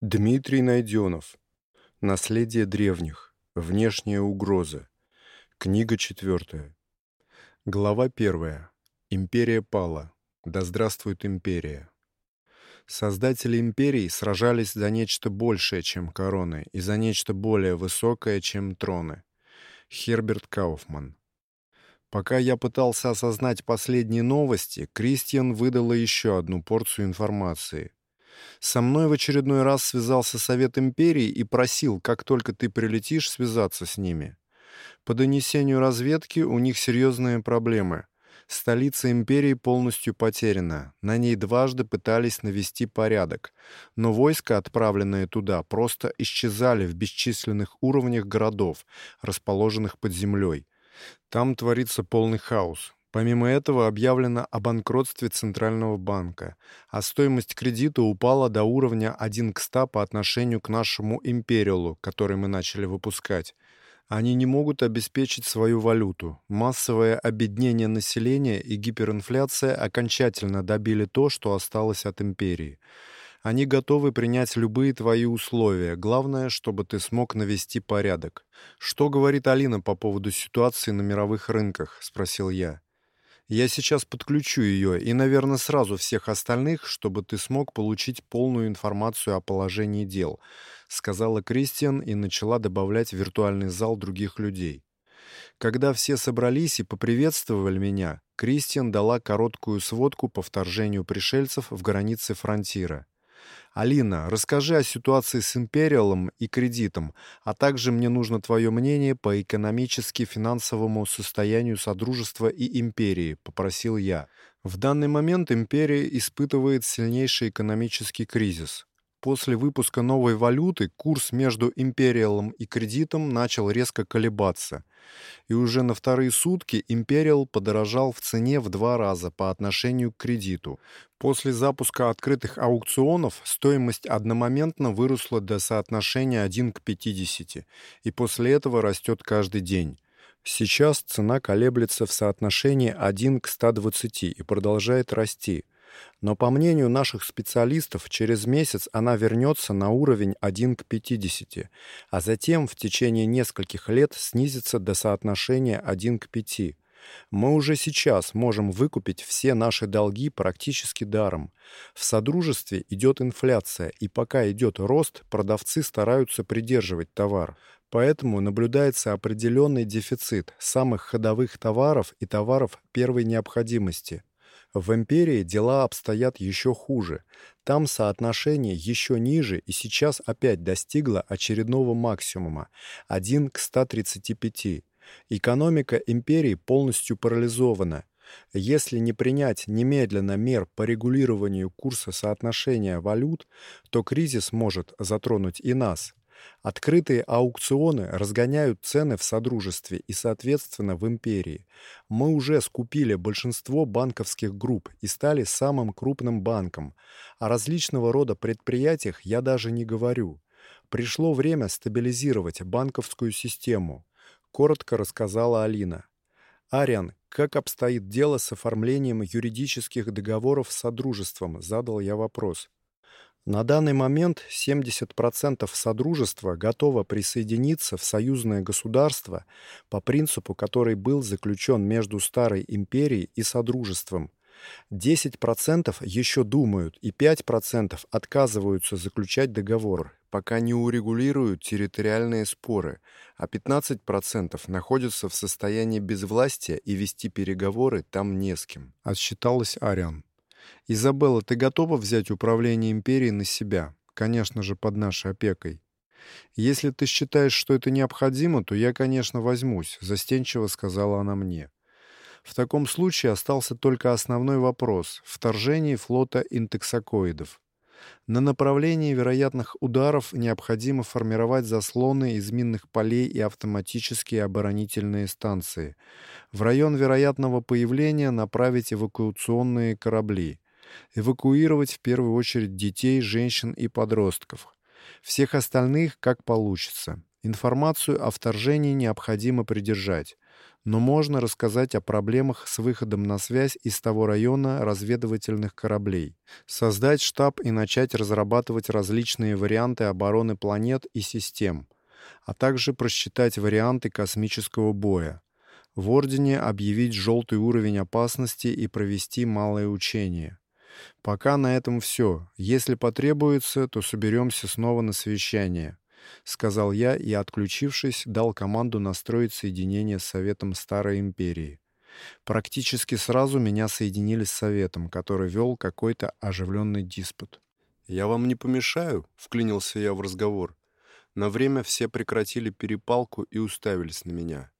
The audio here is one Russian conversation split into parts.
Дмитрий Найденов. Наследие древних. Внешняя угроза. Книга четвертая. Глава первая. Империя пала. Да здравствует империя. Создатели империй сражались за нечто большее, чем короны, и за нечто более высокое, чем троны. Херберт Кауфман. Пока я пытался осознать последние новости, Кристиан выдала еще одну порцию информации. Со мной в очередной раз связался Совет Империи и просил, как только ты прилетишь, связаться с ними. По донесению разведки у них серьезные проблемы. Столица империи полностью потеряна. На ней дважды пытались навести порядок, но войска, отправленные туда, просто исчезали в бесчисленных уровнях городов, расположенных под землей. Там творится полный хаос. Помимо этого объявлено о банкротстве Центрального банка, а стоимость кредита упала до уровня 1 к 100 по отношению к нашему империалу, который мы начали выпускать. Они не могут обеспечить свою валюту. Массовое обеднение населения и гиперинфляция окончательно добили то, что осталось от империи. Они готовы принять любые твои условия. Главное, чтобы ты смог навести порядок. Что говорит Алина по поводу ситуации на мировых рынках, спросил я. Я сейчас подключу ее и, наверное, сразу всех остальных, чтобы ты смог получить полную информацию о положении дел, сказала Кристиан и начала добавлять виртуальный зал других людей. Когда все собрались и поприветствовали меня, Кристиан дала короткую сводку по вторжению пришельцев в границы фронтира. Алина, расскажи о ситуации с Империалом и кредитом, а также мне нужно твое мнение по экономически-финансовому состоянию Содружества и Империи, попросил я. В данный момент Империя испытывает сильнейший экономический кризис. После выпуска новой валюты курс между империалом и кредитом начал резко колебаться, и уже на вторые сутки империал подорожал в цене в два раза по отношению к кредиту. После запуска открытых аукционов стоимость одномоментно выросла до соотношения 1 к 50, и после этого растет каждый день. Сейчас цена колеблется в соотношении 1 к 120 и продолжает расти – но по мнению наших специалистов, через месяц она вернется на уровень 1 к 50, а затем в течение нескольких лет снизится до соотношения 1 к 5. Мы уже сейчас можем выкупить все наши долги практически даром. В содружестве идет инфляция, и пока идет рост, продавцы стараются придерживать товар. Поэтому наблюдается определенный дефицит самых ходовых товаров и товаров первой необходимости. В империи дела обстоят еще хуже. Там соотношение еще ниже и сейчас опять достигло очередного максимума 1 к 135. Экономика империи полностью парализована. Если не принять немедленно мер по регулированию курса соотношения валют, то кризис может затронуть и нас. Открытые аукционы разгоняют цены в содружестве и, соответственно, в империи. Мы уже скупили большинство банковских групп и стали самым крупным банком. О различного рода предприятиях я даже не говорю. Пришло время стабилизировать банковскую систему, коротко рассказала Алина. Ариан, как обстоит дело с оформлением юридических договоров с содружеством, задал я вопрос. На данный момент 70% Содружества готово присоединиться в союзное государство по принципу, который был заключен между Старой империей и Содружеством. 10% еще думают и 5% отказываются заключать договор, пока не урегулируют территориальные споры, а 15% находятся в состоянии безвластия и вести переговоры там не с кем. Отсчиталась Ариан. Изабелла, ты готова взять управление империей на себя? Конечно же, под нашей опекой. Если ты считаешь, что это необходимо, то я, конечно, возьмусь, застенчиво сказала она мне. В таком случае остался только основной вопрос вторжение флота интексакоидов. На направлении вероятных ударов необходимо формировать заслоны из минных полей и автоматические оборонительные станции. В район вероятного появления направить эвакуационные корабли. Эвакуировать в первую очередь детей, женщин и подростков. Всех остальных как получится. Информацию о вторжении необходимо придержать. но можно рассказать о проблемах с выходом на связь из того района разведывательных кораблей, создать штаб и начать разрабатывать различные варианты обороны планет и систем, а также просчитать варианты космического боя. В Ордене объявить желтый уровень опасности и провести малое учение. Пока на этом все. Если потребуется, то соберемся снова на совещание. — сказал я и, отключившись, дал команду настроить соединение с Советом Старой Империи. Практически сразу меня соединили с Советом, который вел какой-то оживленный диспут. «Я вам не помешаю?» — вклинился я в разговор. На время все прекратили перепалку и уставились на меня.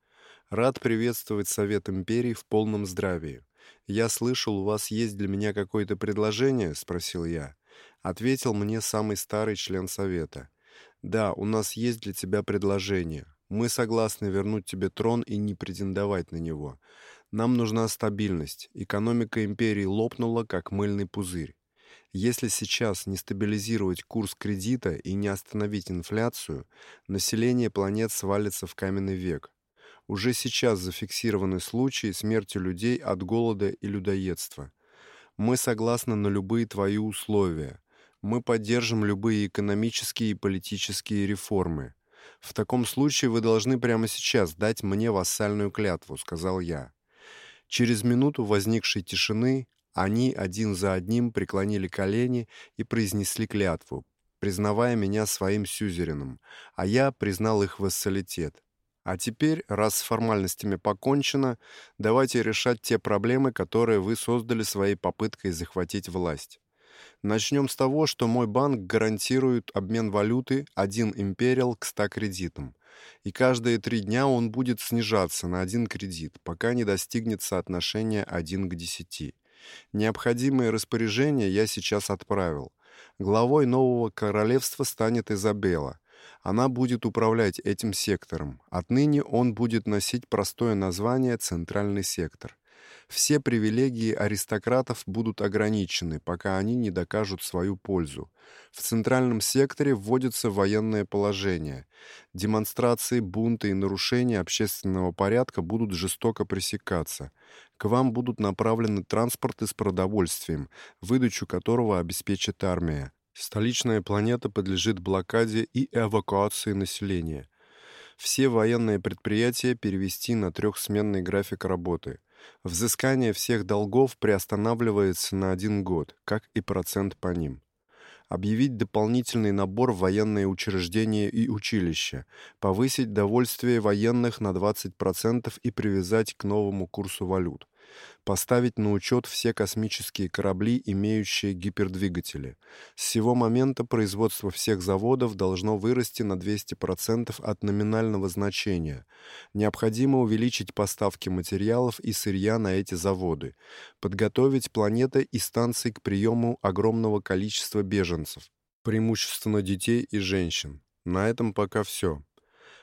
«Рад приветствовать Совет Империи в полном здравии. Я слышал, у вас есть для меня какое-то предложение?» — спросил я. Ответил мне самый старый член Совета — да, у нас есть для тебя предложение. Мы согласны вернуть тебе трон и не претендовать на него. Нам нужна стабильность. Экономика империи лопнула, как мыльный пузырь. Если сейчас не стабилизировать курс кредита и не остановить инфляцию, население планет свалится в каменный век. Уже сейчас зафиксированы случаи смерти людей от голода и людоедства. Мы согласны на любые твои условия, мы поддержим любые экономические и политические реформы. В таком случае вы должны прямо сейчас дать мне вассальную клятву, сказал я. Через минуту возникшей тишины они один за одним преклонили колени и произнесли клятву, признавая меня своим сюзереном, а я признал их вассалитет. А теперь, раз с формальностями покончено, давайте решать те проблемы, которые вы создали своей попыткой захватить власть. Начнем с того, что мой банк гарантирует обмен валюты 1 империал к 100 кредитам. И каждые три дня он будет снижаться на один кредит, пока не достигнет соотношения 1 к 10. Необходимые распоряжения я сейчас отправил. Главой нового королевства станет Изабелла. Она будет управлять этим сектором. Отныне он будет носить простое название «Центральный сектор». Все привилегии аристократов будут ограничены, пока они не докажут свою пользу. В центральном секторе вводится военное положение. Демонстрации, бунты и нарушения общественного порядка будут жестоко пресекаться. К вам будут направлены транспорты с продовольствием, выдачу которого обеспечит армия. Столичная планета подлежит блокаде и эвакуации населения. Все военные предприятия перевести на трехсменный график работы – Взыскание всех долгов приостанавливается на один год, как и процент по ним. Объявить дополнительный набор в военные учреждения и училища, повысить довольствие военных на 20% и привязать к новому курсу валют поставить на учет все космические корабли, имеющие гипердвигатели. С сего момента производство всех заводов должно вырасти на 200% от номинального значения. Необходимо увеличить поставки материалов и сырья на эти заводы, подготовить планеты и станции к приему огромного количества беженцев, преимущественно детей и женщин. На этом пока все.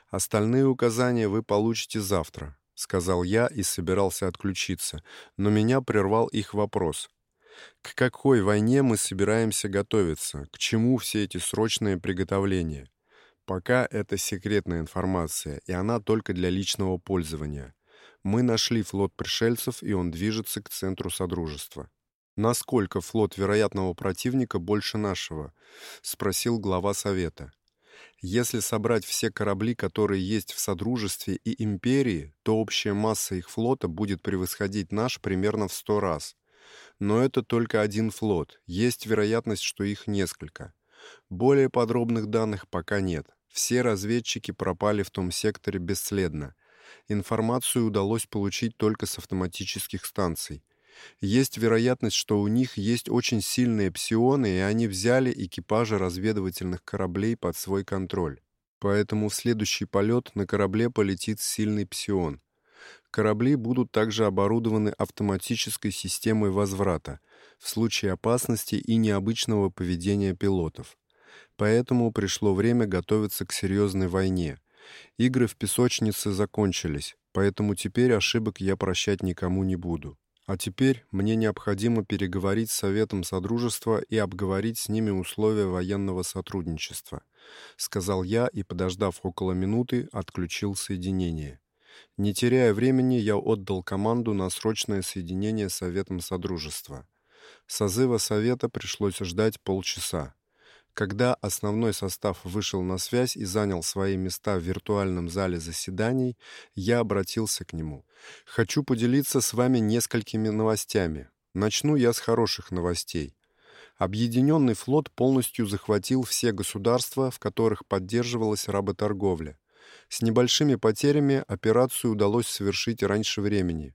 Остальные указания вы получите завтра. — сказал я и собирался отключиться, но меня прервал их вопрос. «К какой войне мы собираемся готовиться? К чему все эти срочные приготовления?» Пока это секретная информация, и она только для личного пользования. Мы нашли флот пришельцев, и он движется к центру Содружества. «Насколько флот вероятного противника больше нашего?» — спросил глава Совета. Если собрать все корабли, которые есть в Содружестве и Империи, то общая масса их флота будет превосходить наш примерно в сто раз. Но это только один флот, есть вероятность, что их несколько. Более подробных данных пока нет. Все разведчики пропали в том секторе бесследно. Информацию удалось получить только с автоматических станций. Есть вероятность, что у них есть очень сильные псионы, и они взяли экипажи разведывательных кораблей под свой контроль. Поэтому в следующий полет на корабле полетит сильный псион. Корабли будут также оборудованы автоматической системой возврата в случае опасности и необычного поведения пилотов. Поэтому пришло время готовиться к серьезной войне. Игры в песочнице закончились, поэтому теперь ошибок я прощать никому не буду. А теперь мне необходимо переговорить с Советом Содружества и обговорить с ними условия военного сотрудничества, сказал я и, подождав около минуты, отключил соединение. Не теряя времени, я отдал команду на срочное соединение с Советом Содружества. Созыва Совета пришлось ждать полчаса. Когда основной состав вышел на связь и занял свои места в виртуальном зале заседаний, я обратился к нему. «Хочу поделиться с вами несколькими новостями. Начну я с хороших новостей. Объединенный флот полностью захватил все государства, в которых поддерживалась работорговля. С небольшими потерями операцию удалось совершить раньше времени.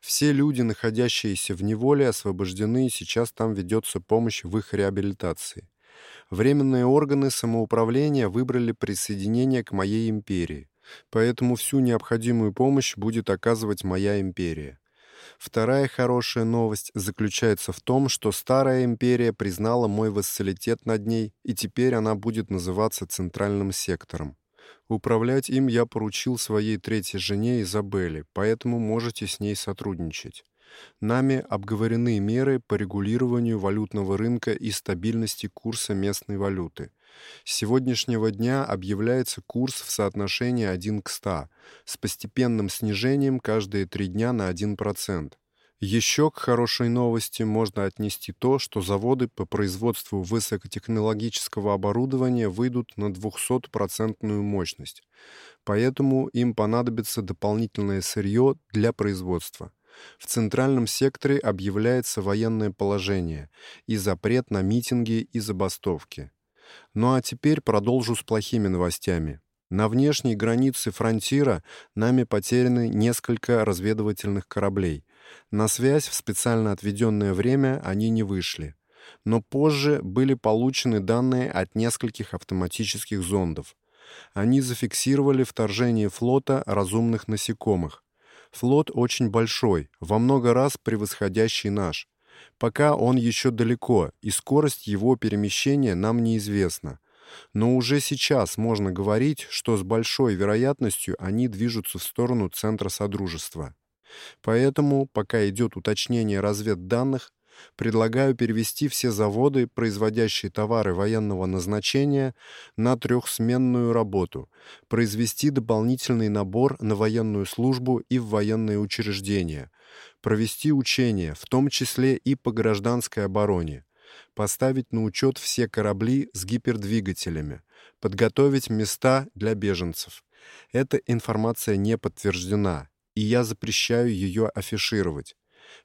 Все люди, находящиеся в неволе, освобождены, и сейчас там ведется помощь в их реабилитации. Временные органы самоуправления выбрали присоединение к моей империи, поэтому всю необходимую помощь будет оказывать моя империя. Вторая хорошая новость заключается в том, что старая империя признала мой вассалитет над ней, и теперь она будет называться Центральным сектором. Управлять им я поручил своей третьей жене Изабелле, поэтому можете с ней сотрудничать. Нами обговорены меры по регулированию валютного рынка и стабильности курса местной валюты. С сегодняшнего дня объявляется курс в соотношении 1 к 100, с постепенным снижением каждые три дня на 1%. Еще к хорошей новости можно отнести то, что заводы по производству высокотехнологического оборудования выйдут на 200% мощность. Поэтому им понадобится дополнительное сырье для производства. В центральном секторе объявляется военное положение и запрет на митинги и забастовки. Ну а теперь продолжу с плохими новостями. На внешней границе фронтира нами потеряны несколько разведывательных кораблей. На связь в специально отведенное время они не вышли. Но позже были получены данные от нескольких автоматических зондов. Они зафиксировали вторжение флота разумных насекомых. Флот очень большой, во много раз превосходящий наш. Пока он еще далеко, и скорость его перемещения нам неизвестна. Но уже сейчас можно говорить, что с большой вероятностью они движутся в сторону центра Содружества. Поэтому, пока идет уточнение разведданных, предлагаю перевести все заводы, производящие товары военного назначения, на трехсменную работу, произвести дополнительный набор на военную службу и в военные учреждения, провести учения, в том числе и по гражданской обороне, поставить на учет все корабли с гипердвигателями, подготовить места для беженцев. Эта информация не подтверждена, и я запрещаю ее афишировать.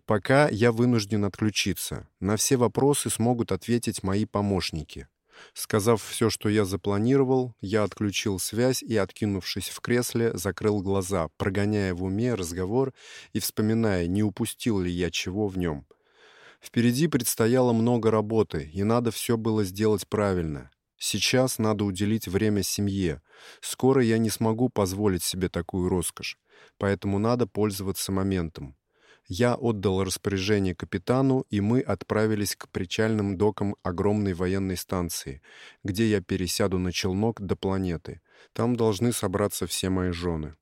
Пока я вынужден отключиться. На все вопросы смогут ответить мои помощники. Сказав все, что я запланировал, я отключил связь и, откинувшись в кресле, закрыл глаза, прогоняя в уме разговор и вспоминая, не упустил ли я чего в нем. Впереди предстояло много работы, и надо все было сделать правильно. Сейчас надо уделить время семье. Скоро я не смогу позволить себе такую роскошь, поэтому надо пользоваться моментом. Я отдал распоряжение капитану, и мы отправились к причальным докам огромной военной станции, где я пересяду на челнок до планеты. Там должны собраться все мои жены.